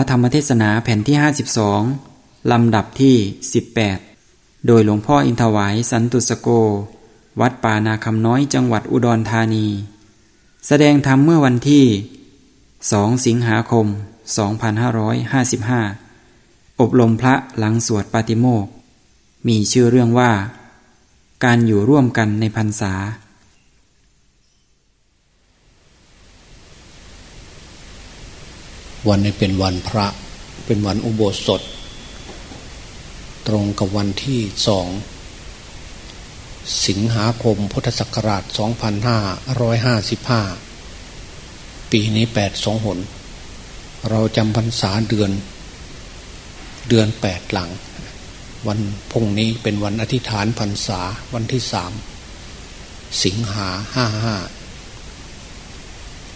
ระธรรมเทศนาแผ่นที่ 52 ลำดับที่ 18 โดยหลวงพ่ออินทวายสันตุสโก วัดป่านาคำน้อยจังหวัดอุดรธานี แสดงธรรมเมื่อวันที่ 2 สิงหาคม 2555 อบรมพระหลังสวดปาติโมก มีชื่อเรื่องว่า การอยู่ร่วมกันในพรรษา วันนี้เป็นวันพระเป็นวันอุโบสถ ตรงกับวันที่สอง สิงหาคมพุทธศักราช 2555 ปีนี้แปดสองหน เราจำพรรษาเดือน เดือนแปดหลัง วันพุ่งนี้เป็นวันอธิษฐานพรรษาวันที่สามสิงหาห้าห้า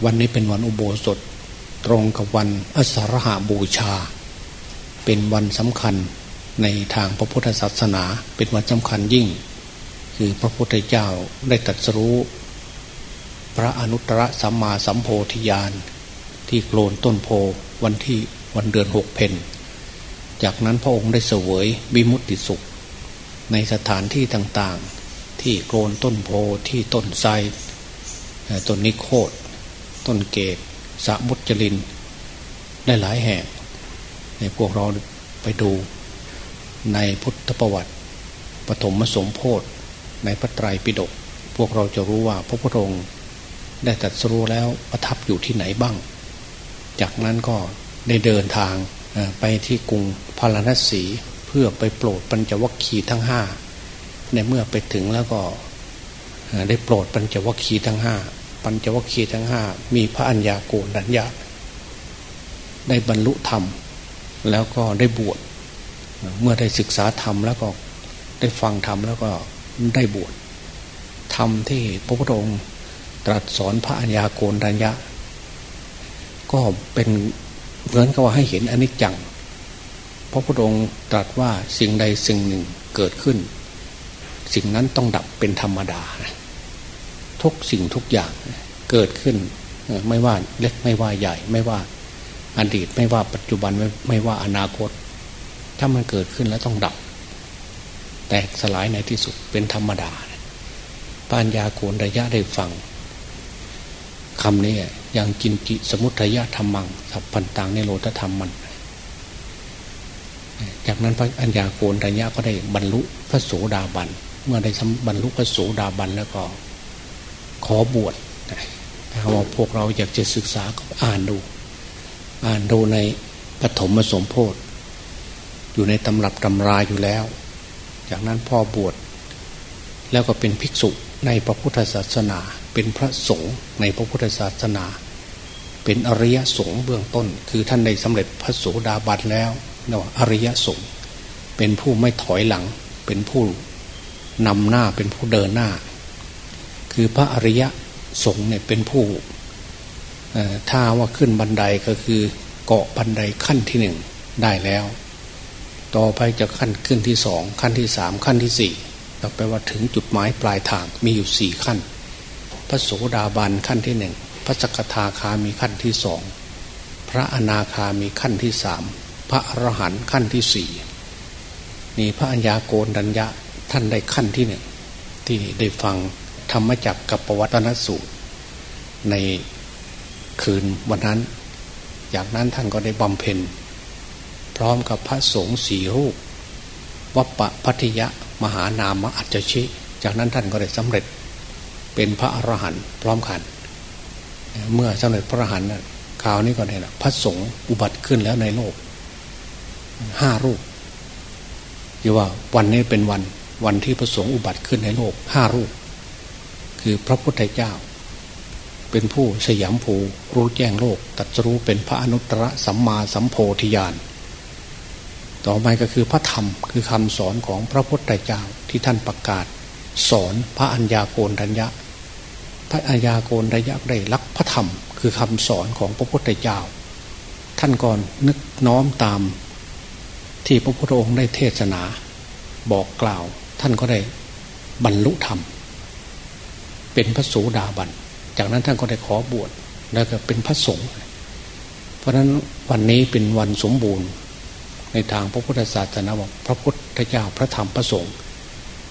วันนี้เป็นวันอุโบสถ ตรงกับวันอสารหาบูชา เป็นวันสำคัญในทางพระพุทธศาสนา เป็นวันสำคัญยิ่ง คือพระพุทธเจ้าได้ตรัสรู้ พระอนุตตรสัมมาสัมโพธิญาณ ที่โกลนต้นโพวันที่วันเดือนหกเพนจากนั้นพระองค์ได้เสวยบิมุตติสุข ในสถานที่ต่างๆ ที่โกลนต้นโพที่ต้นไทรต้นนิโคดต้นเกต สมุจลินได้หลายแห่งในพวกเราไปดูในพุทธประวัติปฐมสมโพธิในพระไตรปิฎกพวกเราจะรู้ว่าพระพุทธองค์ได้ตรัสรู้แล้วประทับอยู่ที่ไหนบ้าง จากนั้นก็ได้เดินทางไปที่กรุงพาราณสีเพื่อไปโปรดปัญจวัคคีย์ทั้งห้าในเมื่อไปถึงแล้วก็ได้โปรดปัญจวัคคีย์ทั้งห้า ปัญจวัคคีย์ทั้งห้ามีพระัญญาโกณัญญา ได้บรรลุธรรม แล้วก็ได้บวชเมื่อได้ศึกษาธรรมแล้วก็ได้ฟังธรรมแล้วก็ได้บวชธรรมที่พระพุทธองค์ตรัสสอนพระัญญาโกณัญญา ก็เป็นเหมือนกับว่าให้เห็นอนิจจังพระพุทธองค์ตรัสว่าสิ่งใดสิ่งหนึ่งเกิดขึ้น สิ่งนั้นต้องดับเป็นธรรมดา ทุกสิ่งทุกอย่างเกิดขึ้นไม่ว่าเล็กไม่ว่าใหญ่ ไม่ว่าอดีตไม่ว่าปัจจุบันไม่ไม่ว่าอนาคต ถ้ามันเกิดขึ้นแล้วต้องดับ แตกสลายในที่สุดเป็นธรรมดาปัญญาโกนระยะได้ฟังคำนี้อย่างกินจิสมุทยะธรรมังสัพพันตังในโลตธรรมมัน จากนั้นพระอัญญาโกนระยะก็ได้บรรลุพระโสดาบัน เมื่อได้บรรลุพระโสดาบันแล้วก็ ขอบวชถ้าว่าพวกเราอยากจะศึกษาก็อ่านดู อ่านดูในปฐมสมโพธิอยู่ในตำรับตำราอยู่แล้ว จากนั้นพ่อบวชแล้วก็เป็นภิกษุในพระพุทธศาสนา เป็นพระสงฆ์ในพระพุทธศาสนา เป็นอริยสงฆ์เบื้องต้น คือท่านได้สำเร็จพระโสดาบันแล้วเรียกว่าอริยสงฆ์เป็นผู้ไม่ถอยหลัง เป็นผู้นำหน้าเป็นผู้เดินหน้า คือพระอริยะสงฆ์เนี่ยเป็นผู้ถ้าว่าขึ้นบันไดก็คือเกาะบันไดขั้นที่หนึ่งได้แล้ว ต่อไปจะขั้นขึ้นที่สองขั้นที่สามขั้นที่สี่ต่อไปว่าถึงจุดหมายปลายทางมีอยู่สี่ขั้น พระโสดาบันขั้นที่หนึ่งพระสกทาคามีขั้นที่สองพระอนาคามีขั้นที่สามพระอรหันต์ขั้นที่สี่นี่พระัญญาโกณดัญญะท่านได้ขั้นที่หนึ่งที่ได้ฟัง ธรรมจักกับปวัตนสูตร ในคืนวันนั้น จากนั้นท่านก็ได้บำเพ็ญ พร้อมกับพระสงฆ์สี่รูปวัปปะพัทยะมหานามอัจฉิจากนั้นท่านก็ได้สำเร็จเป็นพระอรหันต์พร้อมกัน เมื่อสำเร็จพระอรหันต์คราวนี้ก็ได้ละพระสงฆ์อุบัติขึ้นแล้วในโลกห้ารูปที่ว่าวันนี้เป็นวันวันที่พระสงฆ์อุบัติขึ้นในโลกห้ารูป คือพระพุทธเจ้า เป็นผู้สยามภูรู้แจ้งโลกตัดรู้เป็นพระอนุตตรสัมมาสัมโพธิญาณต่อไปก็คือพระธรรมคือคำสอนของพระพุทธเจ้าที่ท่านประกาศ สอนพระัญญาโกณทัญญะ พระัญญาโกณทัญญะได้รักพระธรรมคือคำสอนของพระพุทธเจ้า ท่านก่อนนึกน้อมตามที่พระพุทธองค์ได้เทศนา บอกกล่าว ท่านก็ได้บรรลุธรรม เป็นพระโสดาบัน จากนั้นท่านก็ได้ขอบวชแล้วก็เป็นพระสงฆ์เพราะฉะนั้นวันนี้เป็นวันสมบูรณ์ ในทางพระพุทธศาสนาบอกพระพุทธเจ้าพระธรรมพระสงฆ์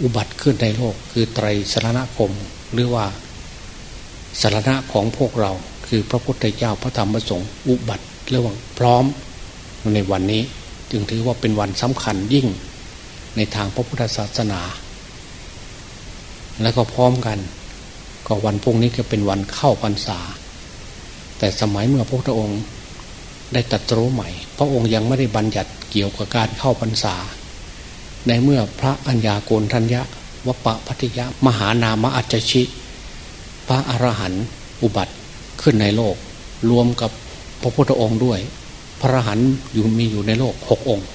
อุบัติขึ้นในโลก คือไตรสรณคม หรือว่าสารณะของพวกเรา คือพระพุทธเจ้าพระธรรมพระสงฆ์อุบัติเรียกว่าพร้อมในวันนี้ จึงถือว่าเป็นวันสำคัญยิ่งในทางพระพุทธศาสนา แล้วก็พร้อมกัน ก็วันพรุ่งนี้ก็เป็นวันเข้าพรรษา แต่สมัยเมื่อพระพุทธองค์ได้ตัดรู้ใหม่ พระองค์ยังไม่ได้บัญญัติเกี่ยวกับการเข้าพรรษา ในเมื่อพระัญญาโกณทัญญะวปะพัทยะมหานามะอัจฉิพระอรหันต์อุบัติขึ้นในโลก รวมกับพระพุทธองค์ด้วย พระอรหันต์อยู่มีอยู่ในโลกหกองค์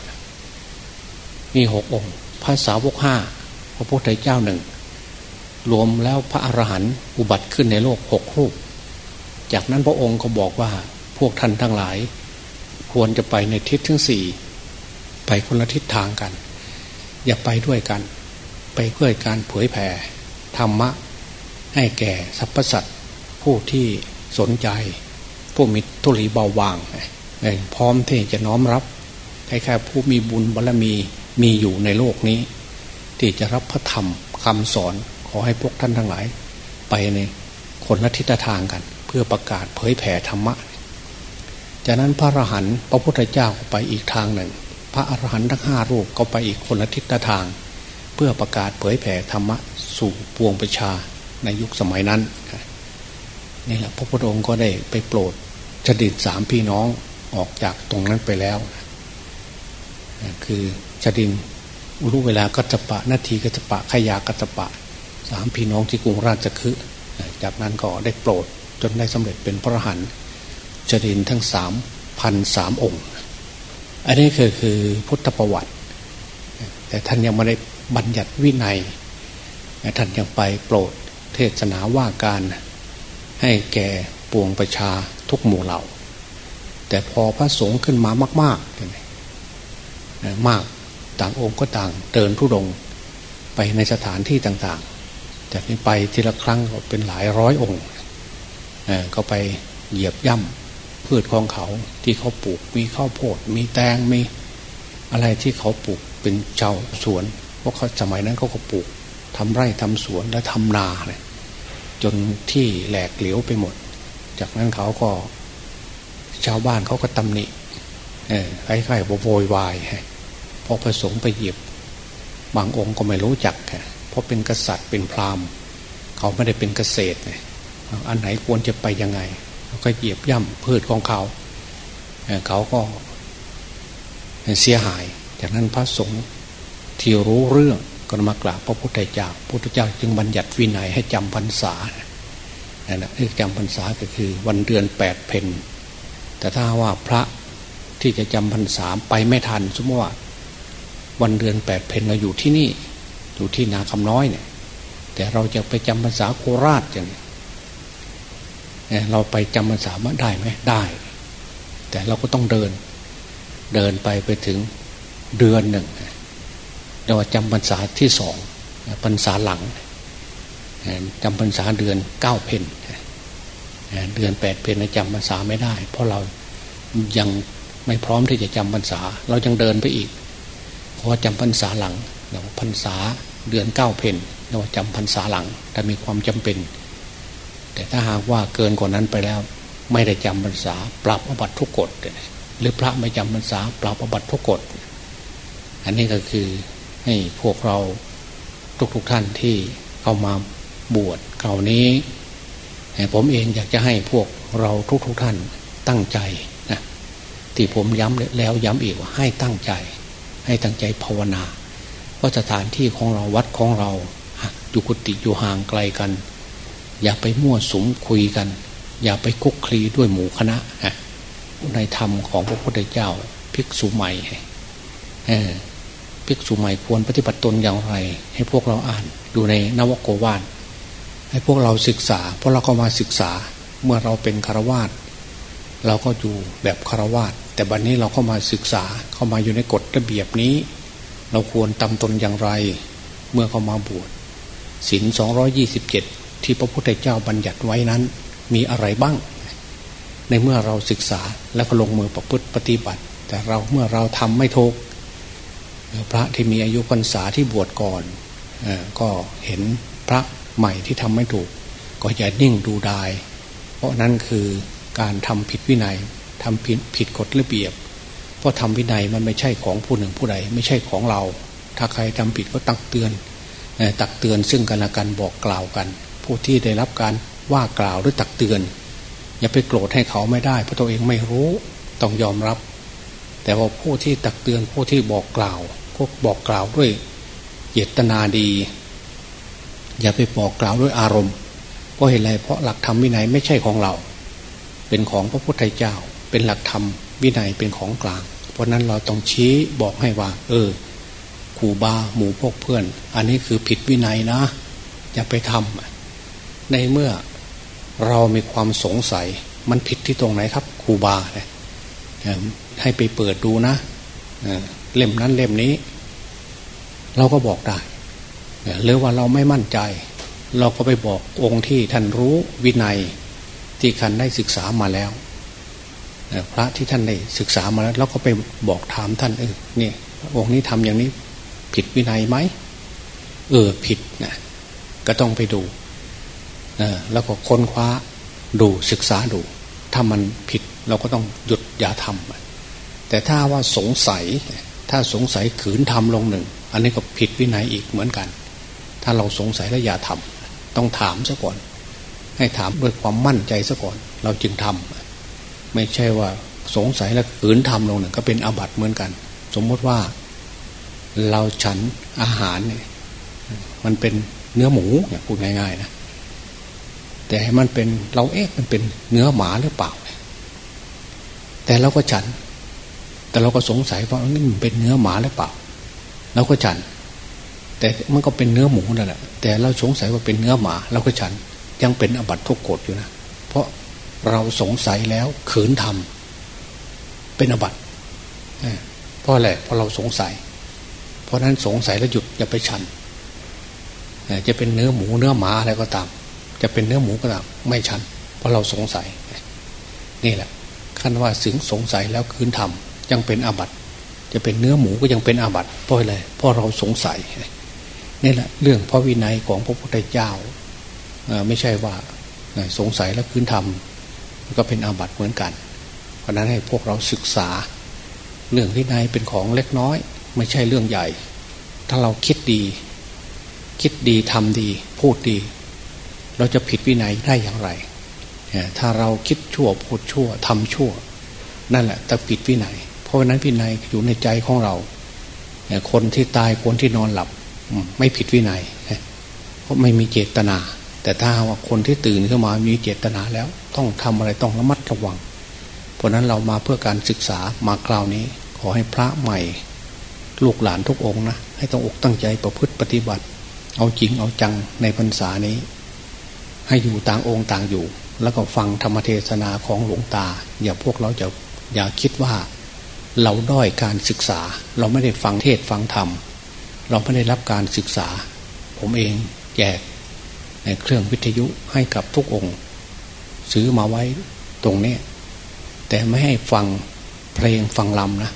มีหกองค์ พระสาวกห้าพระพุทธเจ้าหนึ่ง รวมแล้วพระอรหันต์อุบัติขึ้นในโลกหกรูป จากนั้นพระองค์ก็บอกว่าพวกท่านทั้งหลาย ควรจะไปในทิศทั้งสี่ไปคนละทิศทางกัน อย่าไปด้วยกัน ไปเพื่อการเผยแผ่ธรรมะ ให้แก่สรรพสัตว์ผู้ที่สนใจ ผู้มีทุลีเบาบางพร้อมที่จะน้อมรับใครๆผู้มีบุญบารรมีมีอยู่ในโลกนี้ ที่จะรับพระธรรมคำสอน ขอให้พวกท่านทั้งหลาย ไปในคนละทิศทางกัน เพื่อประกาศเผยแผ่ธรรมะ จากนั้นพระอรหันต์พระพุทธเจ้าก็ไปอีกทางหนึ่ง พระอรหันต์ทั้งห้ารูปก็ไปอีกคนละทิศทาง เพื่อประกาศเผยแผ่ธรรมะสู่ปวงประชาในยุคสมัยนั้นนี่แหละพระพุทธองค์ก็ได้ไปโปรดจดิตสามพี่น้องออกจากตรงนั้นไปแล้ว คือจดินรู้เวลากัจปะนาทีกัจปะขยากัจปะ สามพี่น้องที่กรุงราชคฤห์จากนั้นก็ได้โปรดจนได้สำเร็จเป็นพระรหันต์จรินทั้งสามพันสามองค์ อันนี้คือคือพุทธประวัติ แต่ท่านยังไม่ได้บัญญัติวินัย ท่านยังไปโปรดเทศนาว่าการให้แก่ปวงประชาทุกหมู่เหล่า แต่พอพระสงฆ์ขึ้นมามากๆมากต่างองค์ก็ต่างเดินทุดงไปในสถานที่ต่างๆ จากนี้ไปทีละครั้งก็เป็นหลายร้อยองค์ก็ไปเหยียบย่ำพืชของเขาที่เขาปลูกมีข้าวโพด มีแตงมีอะไรที่เขาปลูกเป็นเจ้าสวนเพราะเขาสมัยนั้นเขาก็ปลูกทำไร่ทำสวนและทำนาเนี่ยจนที่แหลกเหลวไปหมด จากนั้นเขาก็ชาวบ้านเขาก็ตำหนิคล้ายๆโวยวายพอผสมไปเหยิบบางองค์ก็ไม่รู้จัก เพราะเป็นกษัตริย์เป็นพราหมณ์ เขาไม่ได้เป็นเกษตรเนี่ยอันไหนควรจะไปยังไงก็เหยียบย่ำพืชของเขา เขาก็เสียหาย จากนั้นพระสงฆ์ที่รู้เรื่องก็มากราบพระพุทธเจ้าพุทธเจ้าจึงบัญญัติวินัยให้จำพรรษานั่นแหละที่จำพรรษาก็คือวันเดือนแปดเพนแต่ถ้าว่าพระที่จะจำพรรษาไปไม่ทัน สมมติว่า วันเดือนแปดเพนเราอยู่ที่นี่ อยู่ที่นาคำน้อยเนี่ย แต่เราจะไปจำพรรษาโคราชอย่างนี้เราไปจำพรรษามาได้ไหมได้ แต่เราก็ต้องเดิน เดินไปไปถึงเดือนหนึ่งเราจำพรรษาที่สองพรรษาหลังจำพรรษาเดือนเก้าเพนเดือนแปดเพนจำพรรษาไม่ได้ เพราะเรายังไม่พร้อมที่จะจำพรรษา เรายังเดินไปอีกเพราะจำพรรษาหลังเราพรรษา เดือนเก้าเพนเราจำพรรษาหลังแต่มีความจำเป็น แต่ถ้าหากว่าเกินกว่านั้นไปแล้ว ไม่ได้จำพรรษา ปรับอบัตทุกกฎหรือพระไม่จำพรรษา ปรับอบัตทุกกฎอันนี้ก็คือให้พวกเราทุกๆทท่านที่เข้ามาบวชคราวนี้ผมเองอยากจะให้พวกเราทุกๆทท่านตั้งใจนะที่ผมย้ำแล้วย้ำอีกว่าให้ตั้งใจ ให้ตั้งใจภาวนา เพราะสถานที่ของเราวัดของเราอยู่กุฏิอยู่ห่างไกลกัน อย่าไปมั่วสุมคุยกัน อย่าไปคุกคลีด้วยหมู่คณะในธรรมของพระพุทธเจ้าภิกษุใหม่ภิกษุใหม่ควรปฏิบัติตนอย่างไร ให้พวกเราอ่านดูในนวโกวาทให้พวกเราศึกษา เพราะเราก็มาศึกษาเมื่อเราเป็นคารวาสเราก็อยู่แบบคารวาสแต่บัดนนี้เราเข้ามาศึกษาเข้ามาอยู่ในกฎระเบียบนี้ เราควรตำตนอย่างไร เมื่อเขามาบวชศีลสองยี่สิบเจ็ดที่พระพุทธเจ้าบัญญัติไว้นั้น มีอะไรบ้าง ในเมื่อเราศึกษาแล้วก็ลงมือประพฤติปฏิบัติ แต่เราเมื่อเราทำไม่ถูกพระที่มีอายุพรรษาที่บวชก่อนก็เห็นพระใหม่ที่ทำไม่ถูก ก็อย่านิ่งดูดาย เพราะนั้นคือการทำผิดวินัยทำผิดผิดกฎระเบียบ เพราะทำวินัยมันไม่ใช่ของผู้หนึ่งผู้ใด ไม่ใช่ของเรา ถ้าใครทำผิดก็ตักเตือนตักเตือนซึ่งกันและกันบอกกล่าวกัน ผู้ที่ได้รับการว่ากล่าวหรือตักเตือน อย่าไปโกรธให้เขาไม่ได้ เพราะตัวเองไม่รู้ต้องยอมรับ แต่ว่าผู้ที่ตักเตือนผู้ที่บอกกล่าวก็บอกกล่าวด้วยเจตนาดี อย่าไปบอกกล่าวด้วยอารมณ์เพราะเหตุไรเพราะหลักธรรมวินัยไม่ใช่ของเรา เป็นของพระพุทธเจ้าเป็นหลักธรรม วินัยเป็นของกลาง เพราะนั้นเราต้องชี้บอกให้ว่า เออครูบาหมู่พวกเพื่อน อันนี้คือผิดวินัยนะ อย่าไปทำในเมื่อเรามีความสงสัยมันผิดที่ตรงไหนครับครูบาเนี่ยให้ไปเปิดดูนะเล่มนั้นเล่มนี้ เราก็บอกได้หรือว่าเราไม่มั่นใจ เราก็ไปบอกองค์ที่ท่านรู้วินัยที่ท่านได้ศึกษามาแล้ว พระที่ท่านได้ศึกษามาแล้วเราก็ไปบอกถามท่านเออเนี่ยองค์นี้ทำอย่างนี้ผิดวินัยไหมเออผิดนะก็ต้องไปดูเออแล้วก็ค้นคว้าดูศึกษาดู ถ้ามันผิดเราก็ต้องหยุดอย่าทำแต่ถ้าว่าสงสัย ถ้าสงสัยขืนทำลงหนึ่ง อันนี้ก็ผิดวินัยอีกเหมือนกัน ถ้าเราสงสัยแล้วอย่าทำต้องถามซะก่อน ให้ถามด้วยความมั่นใจซะก่อน เราจึงทำ ไม่ใช่ว่าสงสัยแล้วขืนทำลงหนึ่งก็เป็นอาบัติเหมือนกัน สมมติว่าเราฉันอาหารเนี่ยมันเป็นเนื้อหมูอย่างพูดง่ายๆนะแต่ให้มันเป็นเราเอ๊ะมันเป็นเนื้อหมาหรือเปล่า แต่เราก็ฉัน แต่เราก็สงสัยว่านี่มันเป็นเนื้อหมาหรือเปล่าเราก็ฉัน แต่มันก็เป็นเนื้อหมูนั่นแหละแต่เราสงสัยว่าเป็นเนื้อหมาเราก็ฉันยังเป็นอบัตทุกกฎอยู่นะเพราะ เราสงสัยแล้วขืนทำเป็นอบัติเพราะอะไรเพราะเราสงสัย เพราะนั้นสงสัยแล้วหยุดอย่าไปชันจะเป็นเนื้อหมูเนื้อหมาอะไรก็ตาม จะเป็นเนื้อหมูก็ตามไม่ชัน เพราะเราสงสัย นี่แหละขั้นว่าสึงสงสัยแล้วคืนทำยังเป็นอาบัติจะเป็นเนื้อหมูก็ยังเป็นอาบัติเพราะอะไรเพราะเราสงสัยนี่แหละเรื่องพระวินัยของพระพุทธเจ้าไม่ใช่ว่าสงสัยแล้วคืนทำ ก็เป็นอาบัติเหมือนกัน เพราะนั้นให้พวกเราศึกษา เรื่องวินัยเป็นของเล็กน้อย ไม่ใช่เรื่องใหญ่ ถ้าเราคิดดี คิดดีทำดี พูดดี เราจะผิดวินัยได้อย่างไร ถ้าเราคิดชั่วพูดชั่วทำชั่ว นั่นแหละแต่ผิดวินัย เพราะนั้นวินัยอยู่ในใจของเรา คนที่ตายคนที่นอนหลับไม่ผิดวินัยเพราะไม่มีเจตนา แต่ถ้าว่าคนที่ตื่นขึ้นมามีเจตนาแล้ว ต้องทำอะไรต้องระมัดระวัง เพราะนั้นเรามาเพื่อการศึกษามาคราวนี้ ขอให้พระใหม่ ลูกหลานทุกองนะ ให้ต้องอกตั้งใจประพฤติปฏิบัติ เอาจริงเอาจังในพรรษานี้ ให้อยู่ต่างองค์ต่างอยู่ แล้วก็ฟังธรรมเทศนาของหลวงตา อย่าพวกเราจะอย่าคิดว่า เราด้อยการศึกษา เราไม่ได้ฟังเทศฟังธรรมเราไม่ได้รับการศึกษา ผมเองแจก เครื่องวิทยุให้กับทุกองค์ ซื้อมาไว้ตรงนี้ แต่ไม่ให้ฟังเพลงฟังลำนะ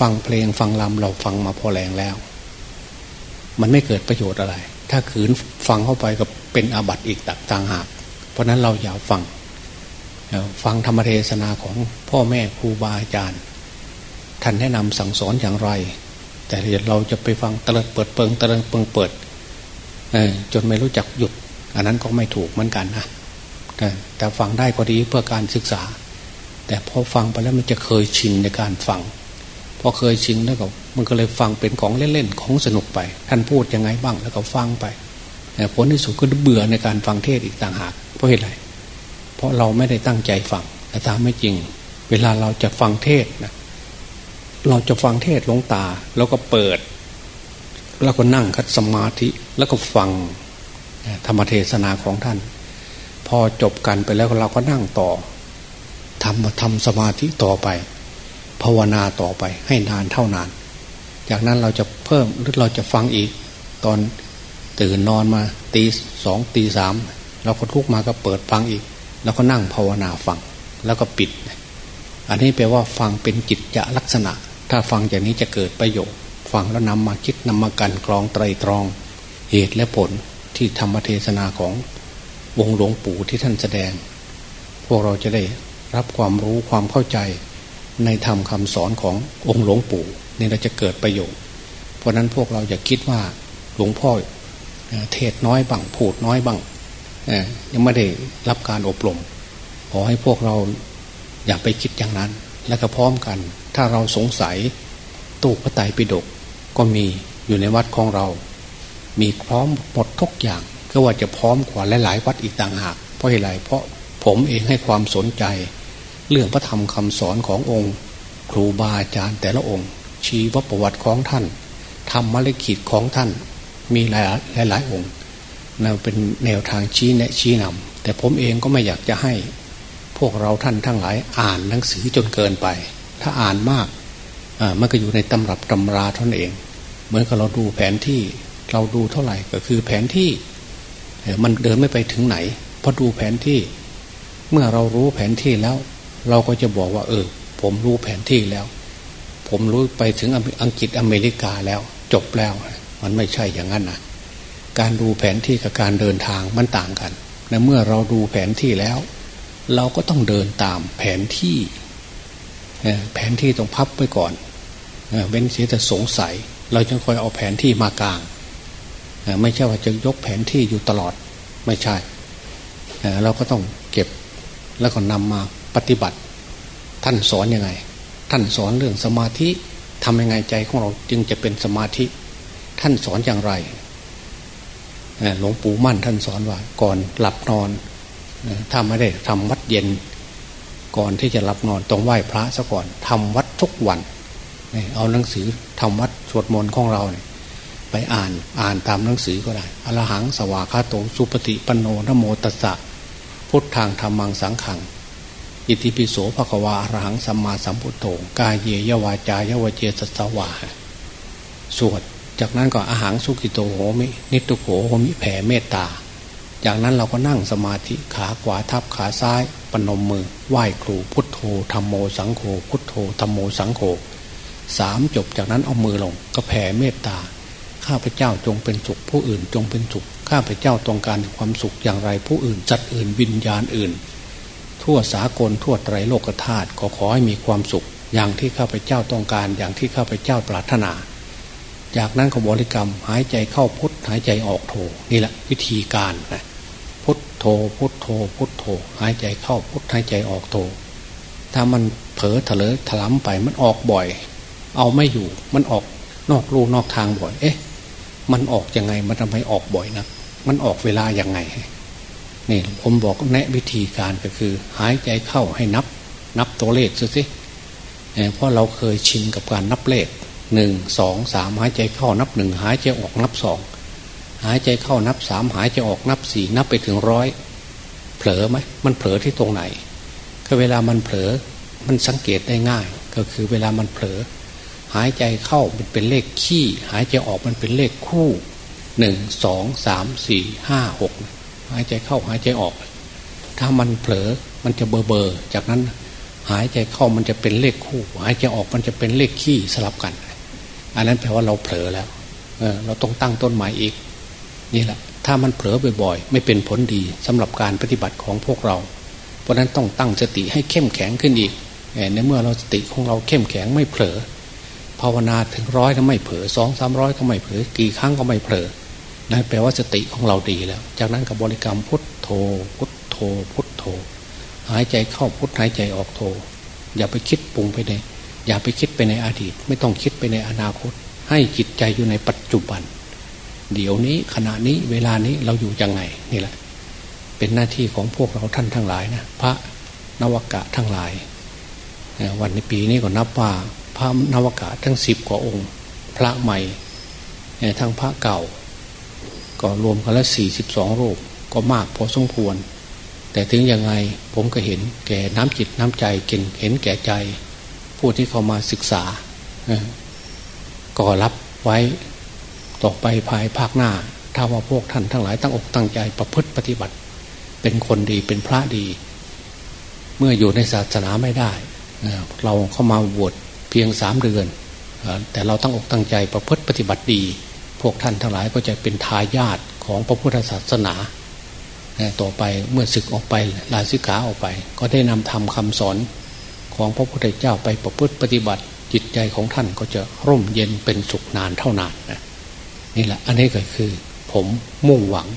ฟังเพลงฟังลำเราฟังมาพอแรงแล้ว มันไม่เกิดประโยชน์อะไร ถ้าขืนฟังเข้าไปก็เป็นอาบัติอีกต่างหาก เพราะนั้นเราอย่าฟังฟังธรรมเทศนาของพ่อแม่ครูบาอาจารย์ ท่านแนะนำสั่งสอนอย่างไร แต่เราจะไปฟังตะลิดเปิดเปิงตะเลิดเปิงเปิด จนไม่รู้จักหยุด อันนั้นก็ไม่ถูกเหมือนกันนะแต่ฟังได้ก็ดีเพื่อการศึกษา แต่พอฟังไปแล้วมันจะเคยชินในการฟังพอเคยชินแล้วก็มันก็เลยฟังเป็นของเล่นๆของสนุกไป ท่านพูดยังไงบ้างแล้วก็ฟังไปแต่ผลที่สุดก็เบื่อในการฟังเทศอีกต่างหาก เพราะเหตุไรเพราะเราไม่ได้ตั้งใจฟังแต่ตามไม่จริง เวลาเราจะฟังเทศนะเราจะฟังเทศลงตา แล้วก็เปิด แล้วก็นั่งคัดสมาธิ แล้วก็ฟังธรรมเทศนาของท่าน พอจบกันไปแล้วเราก็นั่งต่อทำมาทำสมาธิต่อไป ภาวนาต่อไปให้นานเท่านาน จากนั้นเราจะเพิ่มหรือเราจะฟังอีก ตอนตื่นนอนมาตีสองตีสามเราก็ทุกมาก็เปิดฟังอีก แล้วก็นั่งภาวนาฟังแล้วก็ปิด อันนี้แปลว่าฟังเป็นจิตจะลักษณะ ถ้าฟังอย่างนี้จะเกิดประโยชน์ ฟังแล้วนำมาคิดนำมากันกรองไตรตรอง เหตุและผลที่ธรรมเทศนาของวงหลวงปู่ที่ท่านแสดง พวกเราจะได้รับความรู้ความเข้าใจในธรรมคาสอนขององค์หลวงปู่นี่เราจะเกิดประโยชน์ เพราะนั้นพวกเราอย่าคิดว่าหลวงพ่อเทศน้อยบังพูดน้อยบังยังไม่ได้รับการอบรม ขอให้พวกเราอย่าไปคิดอย่างนั้น และก็พร้อมกัน ถ้าเราสงสัยตู้พระไตรปิฎกก็มีอยู่ในวัดของเรา มีพร้อมหมดทุกอย่าง ก็ว่าจะพร้อมกว่าหลายๆวัดอีกต่างหาก เพราะอะไรเพราะผมเองให้ความสนใจ เรื่องพระธรรมคำสอนขององค์ ครูบาอาจารย์แต่ละองค์ ชีวประวัติของท่านธรรมมรกิจของท่านมีหลายหลายองค์นั่นเป็นแนวทางชี้แนะชี้นำแต่ผมเองก็ไม่อยากจะให้พวกเราท่านทั้งหลายอ่านหนังสือจนเกินไป ถ้าอ่านมากมันก็อยู่ในตำรับตำราท่านเอง เหมือนกับเราดูแผนที่ เราดูเท่าไหร่ก็คือแผนที่มันเดินไม่ไปถึงไหนพอดูแผนที่ เมื่อเรารู้แผนที่แล้ว เราก็จะบอกว่า เออ ผมรู้แผนที่แล้ว ผมรู้ไปถึงอังกฤษอเมริกาแล้ว จบแล้ว มันไม่ใช่อย่างนั้นนะการดูแผนที่กับการเดินทางมันต่างกันในเมื่อเราดูแผนที่แล้ว เราก็ต้องเดินตามแผนที่แผนที่ต้องพับไว้ก่อนเว้นเสียแต่สงสัย เราจึงคอยเอาแผนที่มากลาง ไม่ใช่ว่าจะยกแผนที่อยู่ตลอดไม่ใช่ เราก็ต้องเก็บแล้วก็นำมาปฏิบัติ ท่านสอนยังไง ท่านสอนเรื่องสมาธิทำยังไงใจของเราจึงจะเป็นสมาธิ ท่านสอนอย่างไรหลวงปู่มั่นท่านสอนว่า ก่อนหลับนอนถ้าไม่ได้ทำวัดเย็น ก่อนที่จะหลับนอนต้องไหว้พระซะก่อนทำวัดทุกวัน เอาหนังสือทำวัดสวดมนต์ของเราเนี่ย ไปอ่านอ่านตามหนังสือก็ได้อรหังสวาคาโตสุปฏิปโนนโมตัสสะพุทธังธรรมังสังขัง อิติปิโสภควาอรหังสัมมาสัมพุทโธกายเยยวาจายวเจสสวาสวดจากนั้นก็อาหารสุกิโตโหมิ นิตุโขโหมิแผ่เมตตา จากนั้นเราก็นั่งสมาธิขาขวาทับขาซ้ายปนมมือไหว้ครูพุทโธธรรมโมสังโฆพุทโธธรรมโมสังโฆสามจบจากนั้นเอามือลงก็แผ่เมตตา ข้าพเจ้าจงเป็นสุข ผู้อื่นจงเป็นสุข ข้าพเจ้าต้องการความสุขอย่างไร ผู้อื่นจัดอื่นวิญญาณอื่น ทั่วสากลทั่วไตรโลกธาตุขอขอให้มีความสุข อย่างที่ข้าพเจ้าต้องการ อย่างที่ข้าพเจ้าปรารถนา จากนั้นก็บริกรรมหายใจเข้าพุทหายใจออกโทนี่แหละวิธีการนะพุทโธพุทโธพุทโธหายใจเข้าพุทหายใจออกโทถ้ามันเผลอเถลอถลำไปมันออกบ่อย เอาไม่อยู่มันออกนอกลูนอกทางบ่อย เอ๊ะ มันออกยังไง มันทำไมออกบ่อยนะมันออกเวลายังไงนี่ผมบอกแนะวิธีการก็คือ หายใจเข้าให้นับ นับตัวเลขสิเพราะเราเคยชินกับการนับเลขหนึ่งสองสามหายใจเข้านับหนึ่งหายใจออกนับสองหายใจเข้านับสามหายใจออกนับสี่นับไปถึงร้อยเผลอไหมมันเผลอที่ตรงไหน ก็เวลามันเผลอมันสังเกตได้ง่าย ก็คือเวลามันเผลอ หายใจเข้ามันเป็นเลขขี้ หายใจออกมันเป็นเลขคู่หนึ่งสองสามสี่ห้าหกหายใจเข้าหายใจออก ถ้ามันเผลอมันจะเบอร์เบอร์จากนั้นหายใจเข้ามันจะเป็นเลขคู่ หายใจออกมันจะเป็นเลขขี้สลับกัน อันนั้นแปลว่าเราเผลอแล้วเเราต้องตั้งต้นใหมายอีก นี่แหละ ถ้ามันเผลอบ่อยๆ ไม่เป็นผลดีสำหรับการปฏิบัติของพวกเรา เพราะนั้นต้องตั้งสติให้เข้มแข็งขึ้นอีกในเมื่อเราสติของเราเข้มแข็งไม่เผลอ ภาวนาถึงร้อยก็ไม่เผลอสองสามร้อยก็ไม่เผลอกี่ครั้งก็ไม่เผลอนั่นแปลว่าสติของเราดีแล้ว จากนั้นกับบริกรรมพุทโธ พุทโธ พุทโธ หายใจเข้าพุทหายใจออกโธ อย่าไปคิดปรุงไปในอย่าไปคิดไปในอดีต ไม่ต้องคิดไปในอนาคต ให้จิตใจอยู่ในปัจจุบัน เดี๋ยวนี้ขณะนี้เวลานี้เราอยู่ยังไงนี่แหละ เป็นหน้าที่ของพวกเราท่านทั้งหลายนะพระนวกะทั้งหลายวันในปีนี้ก็นับว่า พระนวกาศทั้งสิบกว่าองค์ พระใหม่ทั้งพระเก่า ก็รวมกันแล้วสี่สิบสองรูปก็มากพอสมควร แต่ถึงยังไงผมก็เห็นแก่น้ำจิตน้ำใจเก่งเห็นแก่ใจ ผู้ที่เขามาศึกษาก็รับไว้ต่อไปภายภาคหน้า ถ้าว่าพวกท่านทั้งหลายตั้งอกตั้งใจประพฤติปฏิบัติ เป็นคนดีเป็นพระดี เมื่ออยู่ในศาสนาไม่ได้ เราเข้ามาบวช เพียงสามเดือน แต่เราตั้งอกตั้งใจประพฤติปฏิบัติดี พวกท่านทั้งหลายก็จะเป็นทายาทของพระพุทธศาสนา ต่อไปเมื่อศึกออกไปลาสิกขาออกไป ก็ได้นำทำคำสอนของพระพุทธเจ้าไปประพฤติปฏิบัติจิตใจของท่านก็จะร่มเย็นเป็นสุขนานเท่านานนะนี่แหละอันนี้ก็คือผมมุ่งหวัง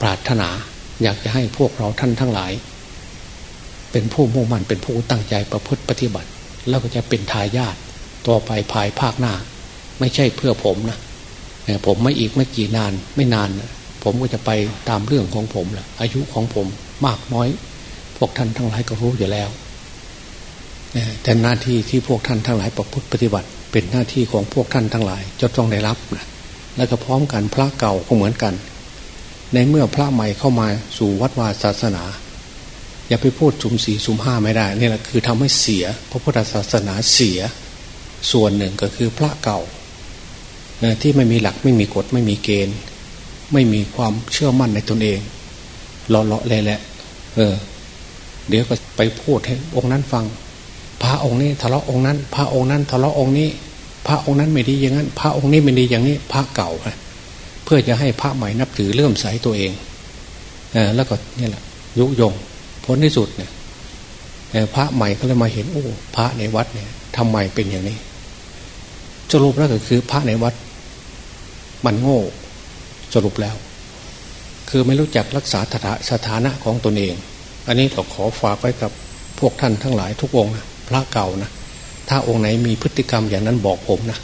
ปรารถนาอยากจะให้พวกเราท่านทั้งหลาย เป็นผู้มุ่งมั่นเป็นผู้ตั้งใจประพฤติปฏิบัติ แล้วก็จะเป็นทายาทต่อไปภายภาคหน้า ไม่ใช่เพื่อผมนะผมไม่อีกไม่กี่นานไม่นาน ผมก็จะไปตามเรื่องของผมแหละอายุของผมมากน้อย พวกท่านทั้งหลายก็รู้อยู่แล้วแต่หน้าที่ที่พวกท่านทั้งหลายประพฤติปฏิบัติ เป็นหน้าที่ของพวกท่านทั้งหลายจะต้องได้รับนะแล้วก็พร้อมกันพระเก่าก็เหมือนกัน ในเมื่อพระใหม่เข้ามาสู่วัดวาศาสนา อย่าไปพูดสุมสีสุมห้าไม่ได้นี่แหละคือทำให้เสีย พระพุทธศาสนาเสีย ส่วนหนึ่งก็คือพระเก่าที่ไม่มีหลักไม่มีกฎไม่มีเกณฑ์ ไม่มีความเชื่อมั่นในตนเองเลาะเลาะเลยแหละ เออ เดี๋ยวก็ไปพูดให้องค์นั้นฟัง พระองค์นี้ทะเลาะองค์นั้น พระองค์นั้นทะเลาะองค์นี้ พระองค์นั้นไม่ดีอย่างนั้น พระองค์นี้ไม่ดีอย่างนี้ พระเก่าเพื่อจะให้พระใหม่นับถือเลื่อมใสตัวเองอแล้วก็นี่แหละยุยง ผลที่สุดเนี่ยพระใหม่ก็เลยมาเห็นโอ้พระในวัดเนี่ยทำไมเป็นอย่างนี้สรุปแล้วก็คือพระในวัด มันโง่สรุปแล้ว คือไม่รู้จักรักษาสถานะของตนเอง อันนี้เราขอฝากไว้กับพวกท่านทั้งหลายทุกองนะพระเก่านะถ้าองค์ไหนมีพฤติกรรมอย่างนั้นบอกผมนะ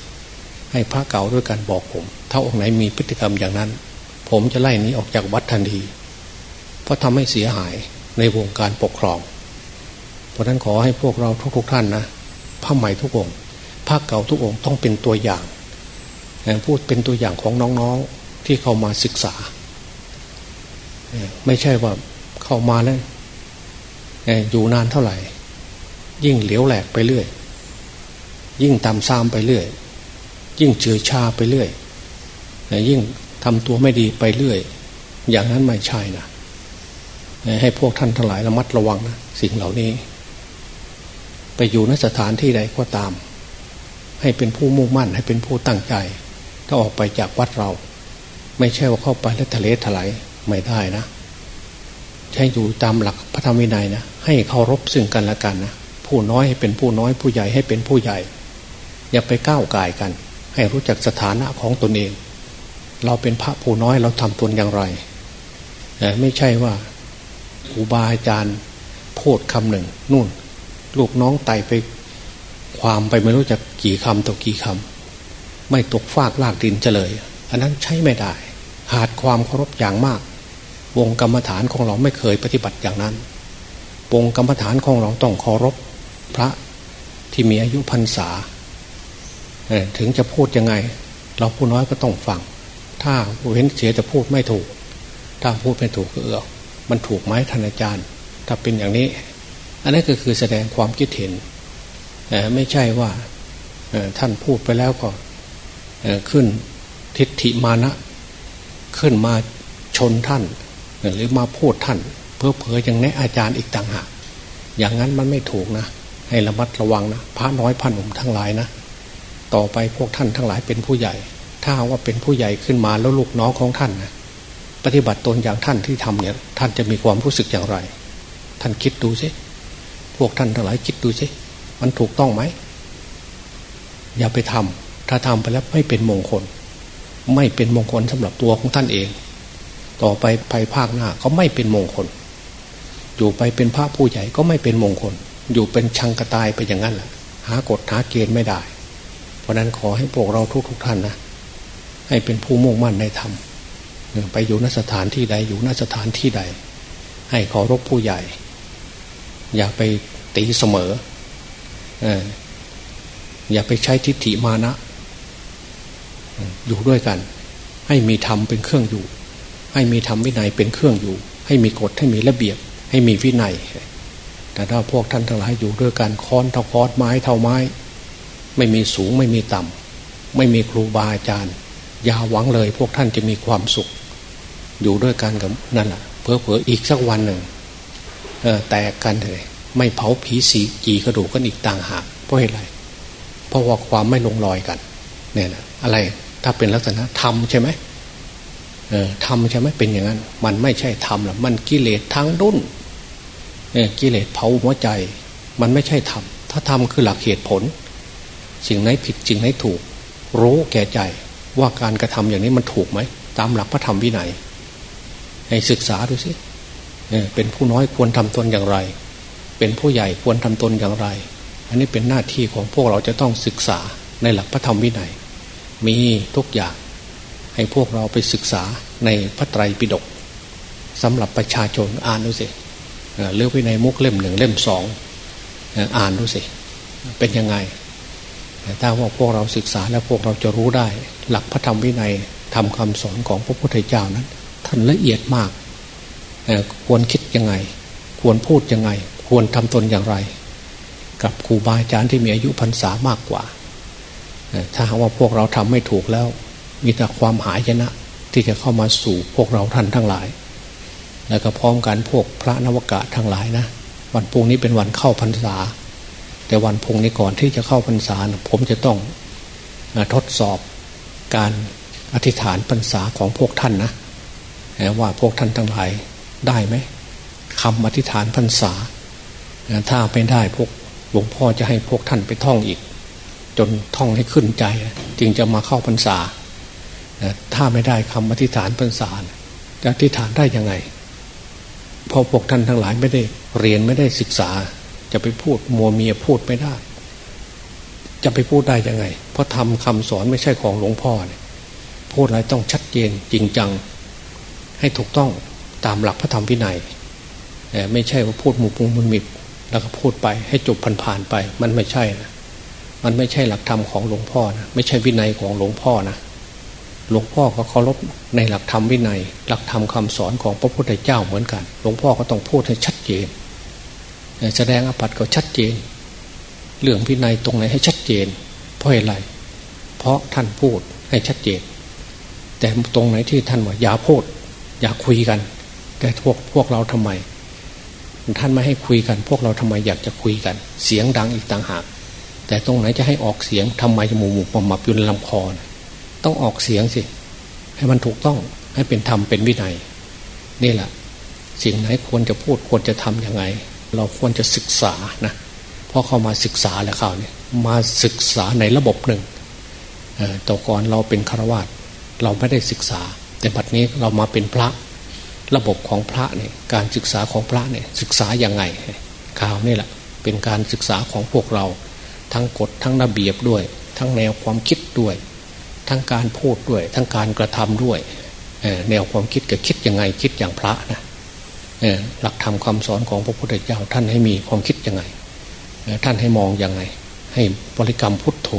ให้พระเก่าด้วยกันบอกผม ถ้าองค์ไหนมีพฤติกรรมอย่างนั้น ผมจะไล่นี้ออกจากวัดทันที เพราะทำให้เสียหาย ในวงการปกครอง เพราะนั้นขอให้พวกเราทุกๆทท่านนะพระใหม่ทุกองค์พระเก่าทุกองต้องเป็นตัวอย่างพูดเป็นตัวอย่างของน้องๆที่เข้ามาศึกษา ไม่ใช่ว่าเข้ามาแล้วอยู่นานเท่าไหร่ ยิ่งเหลียวแหลกไปเรื่อย ยิ่งตามซามไปเรื่อย ยิ่งเฉยชาไปเรื่อย ยิ่งทำตัวไม่ดีไปเรื่อย อย่างนั้นไม่ใช่นะ ให้พวกท่านทั้งหลายระมัดระวังนะสิ่งเหล่านี้ ไปอยู่ในสถานที่ใดก็ตาม ให้เป็นผู้มุ่งมั่น ให้เป็นผู้ตั้งใจ ถ้าออกไปจากวัดเรา ไม่ใช่ว่าเข้าไปแล้วทะเลถลายไม่ได้นะใช้อยู่ตามหลักพระธรรมวินัยนะให้เคารพซึ่งกันและกันนะผู้น้อยให้เป็นผู้น้อยผู้ใหญ่ให้เป็นผู้ใหญ่ อย่าไปก้าวไก่กัน ให้รู้จักสถานะของตนเอง เราเป็นพระผู้น้อยเราทำตนอย่างไร ไม่ใช่ว่า ครูบาอาจารย์พูดคำหนึ่งนู่น ลูกน้องไต่ไปความไปไม่รู้จักกี่คำต่อกี่คำไม่ตกฟากลากดินเฉลย อันนั้นใช้ไม่ได้ ขาดความเคารพอย่างมาก วงกรรมฐานของเราไม่เคยปฏิบัติอย่างนั้น วงกรรมฐานของเราต้องเคารพพระที่มีอายุพรรษาถึงจะพูดยังไง เราผู้น้อยก็ต้องฟัง ถ้าเว้นเสียจะพูดไม่ถูก ถ้าพูดไม่ถูกก็เออ มันถูกไหมท่านอาจารย์ ถ้าเป็นอย่างนี้ อันนี้ก็คือแสดงความคิดเห็นไม่ใช่ว่าท่านพูดไปแล้วก็ขึ้นทิฏฐิมานะ ขึ้นมาชนท่าน หรือมาพูดท่าน เพื่อเผยอย่างแนะอาจารย์อีกต่างหากอย่างนั้นมันไม่ถูกนะ ให้ระมัดระวังนะพระน้อยพระหนุ่มทั้งหลายนะต่อไปพวกท่านทั้งหลายเป็นผู้ใหญ่ ถ้าว่าเป็นผู้ใหญ่ขึ้นมาแล้วลูกน้องของท่านนะ ปฏิบัติตนอย่างท่านที่ทำเนี่ย ท่านจะมีความรู้สึกอย่างไร ท่านคิดดูสิพวกท่านทั้งหลายคิดดูสิมันถูกต้องไหม อย่าไปทำถ้าทำไปแล้วไม่เป็นมงคล ไม่เป็นมงคลสำหรับตัวของท่านเอง ต่อไปภายภาคหน้าก็ไม่เป็นมงคล อยู่ไปเป็นพระผู้ใหญ่ก็ไม่เป็นมงคล อยู่เป็นชังกระตายไปอย่างนั้นแหละหากฎหาเกณฑ์ไม่ได้ เพราะนั้นขอให้พวกเราทุกๆทท่านนะให้เป็นผู้มุ่งมั่นในธรรม ไปอยู่นสถานที่ใดอยู่นสถานที่ใด ให้เคารพผู้ใหญ่ อย่าไปตีเสมออย่าไปใช้ทิฏฐิมานะ อยู่ด้วยกัน ให้มีธรรมเป็นเครื่องอยู่ ให้มีธรรมวินัยเป็นเครื่องอยู่ ให้มีกฎให้มีระเบียบ ให้มีวินัย แต่ถ้าพวกท่านทั้งหลายอยู่ด้วยกันค้อนเท่าค้อนไม้เท่าไม้ ไม่มีสูงไม่มีต่ำไม่มีครูบาอาจารย์ อย่าหวังเลยพวกท่านจะมีความสุข อยู่ด้วยกันกับนั่นแหละเพอเพออีกสักวันหนึ่งแตกกันเลยไม่เผาผีสีจีกระดูกกันอีกต่างหากเพราะอะไรเพราะว่าความไม่ลงรอยกัน เนี่ยนะอะไรถ้าเป็นลักษณะธรรมใช่ไหมเออธรรมใช่ไหมเป็นอย่างนั้น มันไม่ใช่ธรรมหรอกมันกิเลสทั้งดุนเออกิเลสเผาหัวใจ มันไม่ใช่ธรรมถ้าธรรมคือหลักเหตุผลสิ่งไหนผิดสิ่งไหนถูก รู้แก่ใจว่าการกระทำอย่างนี้มันถูกไหม ตามหลักพระธรรมวินัย ให้ศึกษาดูสิเเป็นผู้น้อยควรทำตนอย่างไร เป็นผู้ใหญ่ควรทำตนอย่างไร อันนี้เป็นหน้าที่ของพวกเราจะต้องศึกษาในหลักพระธรรมวินัย มีทุกอย่างให้พวกเราไปศึกษาในพระไตรปิฎกสำหรับประชาชนอ่านดูสิเลือกวินัยมุกเล่มหนึ่งเล่มสองอ่านดูสิ เป็นยังไงถ้าว่าพวกเราศึกษาแล้วพวกเราจะรู้ได้ หลักพระธรรมวินัยทำคำสอนของพระพุทธเจ้านั้น ท่านละเอียดมาก ควรคิดยังไง ควรพูดยังไง ควรทำตนอย่างไร กับครูบาอาจารย์ที่มีอายุพรรษามากกว่า ถ้าหากว่าพวกเราทำไม่ถูกแล้ว มีแต่ความหายนะที่จะเข้ามาสู่พวกเราท่านทั้งหลาย แล้วก็พร้อมกันพวกพระนวกะทั้งหลายนะ วันพุ่งนี้เป็นวันเข้าพรรษา แต่วันพุ่งนี้ก่อนที่จะเข้าพรรษาผมจะต้องทดสอบการอธิษฐานพรรษาของพวกท่านนะ ว่าพวกท่านทั้งหลายได้ไหมคำอธิษฐานพรรษา ถ้าไม่ได้พวกหลวงพ่อจะให้พวกท่านไปท่องอีก จนท่องให้ขึ้นใจ จึงจะมาเข้าพรรษา ถ้าไม่ได้คำอธิษฐานพรรษาจะอธิษฐานได้ยังไงเพราะพวกท่านทั้งหลายไม่ได้เรียนไม่ได้ศึกษา จะไปพูดมัวเมียพูดไม่ได้ จะไปพูดได้ยังไง เพราะทำคำสอนไม่ใช่ของหลวงพ่อเนี่ยพูดอะไรต้องชัดเจนจริงจัง ให้ถูกต้องตามหลักพระธรรมวินัยไม่ใช่ว่าพูดหมุกมุมิดแล้วก็พูดไปให้จบผ่านๆไป มันไม่ใช่นะมันไม่ใช่หลักธรรมของหลวงพ่อนะไม่ใช่วินัยของหลวงพ่อนะหลวงพ่อก็เคารพในหลักธรรมวินัย หลักธรรมคาสอนของพระพุทธเจ้าเหมือนกัน หลวงพ่อก็ต้องพูดให้ชัดเจนแสดงอภัตก็ชัดเจน เรื่องวินัยตรงไหนให้ชัดเจน เพราะอะไร เพราะท่านพูดให้ชัดเจน แต่ตรงไหนที่ท่านว่าอย่าพูด อย่าคุยกัน แต่พวกพวกเราทำไม ท่านไม่ให้คุยกัน พวกเราทำไมอยากจะคุยกัน เสียงดังอีกต่างหาก แต่ตรงไหนจะให้ออกเสียงทำไมจะมู่หมู่ปมับอยู่ในลำคอต้องออกเสียงสิ ให้มันถูกต้องให้เป็นธรรมเป็นวินัยนี่แหละสิ่งไหนควรจะพูดควรจะทํำยังไง เราควรจะศึกษานะพอเข้ามาศึกษาแล้วเขาเนี่ยมาศึกษาในระบบหนึ่งต่อก่อนเราเป็นฆราวาสเราไม่ได้ศึกษา แต่บัดนี้เรามาเป็นพระระบบของพระเนี่ยการศึกษาของพระเนี่ยศึกษาอย่างไงข่าวนี่แหละเป็นการศึกษาของพวกเรา ทั้งกฎทั้งระเบียบด้วย ทั้งแนวความคิดด้วย ทั้งการพูดด้วย ทั้งการกระทำด้วยแนวความคิดกับคิดยังไงคิดอย่างพระนะหลักธรรมคาสอนของพระพุทธเจ้าท่านให้มีความคิดยังไงท่านให้มองยังไง ให้บริกรรมพุทโธ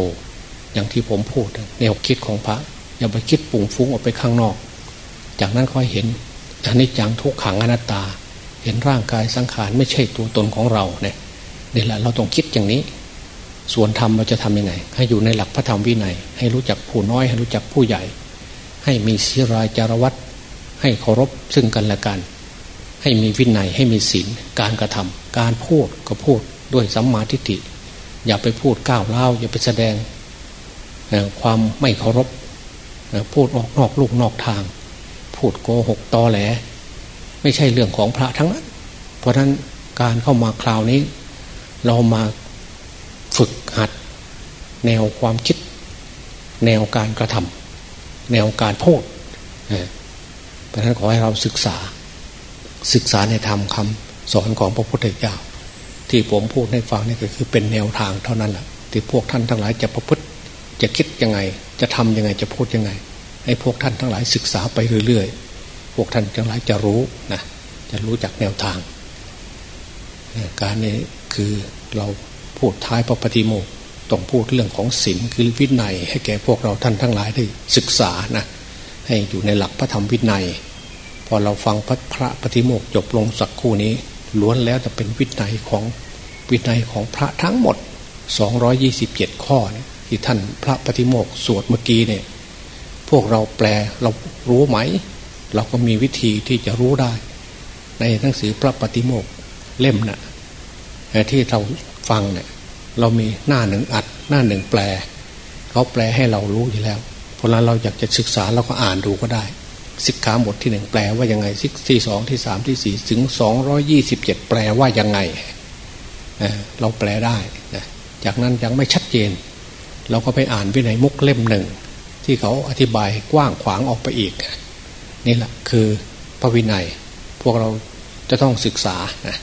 อย่างที่ผมพูด แนวคิดของพระอย่าไปคิดปุ่งฟุ้งออกไปข้างนอก จากนั้นค่อยเห็นอนิจจังทุกขังอนัตตา เห็นร่างกายสังขารไม่ใช่ตัวตนของเราเนี่ยนี่แหละเราต้องคิดอย่างนี้ ส่วนธรรมเราจะทํำยังไง ให้อยู่ในหลักพระธรรมวินัย ให้รู้จักผู้น้อย ให้รู้จักผู้ใหญ่ ให้มีศีรายจารวัตให้เคารพซึ่งกันและกัน ให้มีวินัยให้มีศีลการกระทำการพูดก็พูดด้วยสัมมาทิฏฐิอย่าไปพูดก้าวเล่าอย่าไปแสดงความไม่เคารพพูดออกนอกลูกนอกทาง พูดโกหกตอแหล ไม่ใช่เรื่องของพระทั้งนั้น เพราะนั้นการเข้ามาคราวนี้ เรามาฝึกหัด แนวความคิด แนวการกระทำแนวการพูดเพราะนั้นขอให้เราศึกษา ศึกษาในธรรมคำสอนของพระพุทธเจ้า ที่ผมพูดให้ฟังนี่ก็คือเป็นแนวทางเท่านั้นแหละที่พวกท่านทั้งหลายจะประพฤติจะคิดยังไง จะทำยังไงจะพูดยังไง ให้พวกท่านทั้งหลายศึกษาไปเรื่อยๆ พวกท่านทั้งหลายจะรู้นะจะรู้จักแนวทาง การนี้คือเราพูดท้ายพระปฏิโมกต้องพูดเรื่องของศีลคือวินัย ให้แก่พวกเราท่านทั้งหลายได้ศึกษานะให้อยู่ในหลักพระธรรมวินัย พอเราฟังพระพระปฏิโมกจบลงสักคู่นี้ ล้วนแล้วจะเป็นวินัยของวินัยของพระทั้งหมด 227 ข้อที่ท่านพระปฏิโมกสวดเมื่อกี้เนี่ย พวกเราแปลเรารู้ไหม เราก็มีวิธีที่จะรู้ได้ ในหนังสือพระปฏิโมกเล่มนะ่ะที่เราฟังเนี่ยเรามีหน้าหนึ่งอัด หน้าหนึ่งแปล เขาแปลให้เรารู้อยู่แล้วเพราะนั้นเราอยากจะศึกษาเราก็อ่านดูก็ได้สิกขาบทที่หนึ่งแปลว่ายังไงสิกที่สองที่สามที่สี่ถึงสองร้อยี่สิบเจ็ดแปลว่ายังไงเราแปลได้นะจากนั้นยังไม่ชัดเจน เราก็ไปอ่านวินัยมุกเล่มหนึ่ง ที่เขาอธิบายกว้างขวางออกไปอีก นี่แหละคือพระวินัย พวกเราจะต้องศึกษานะ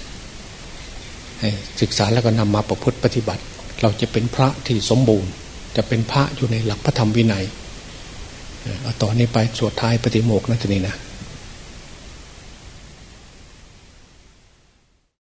ศึกษาแล้วก็นำมาประพฤติปฏิบัติ เราจะเป็นพระที่สมบูรณ์ จะเป็นพระอยู่ในหลักพระธรรมวินัยเอาตอนนี้ไปสวดท้ายปฏิโมกข์นะทีนี้นะ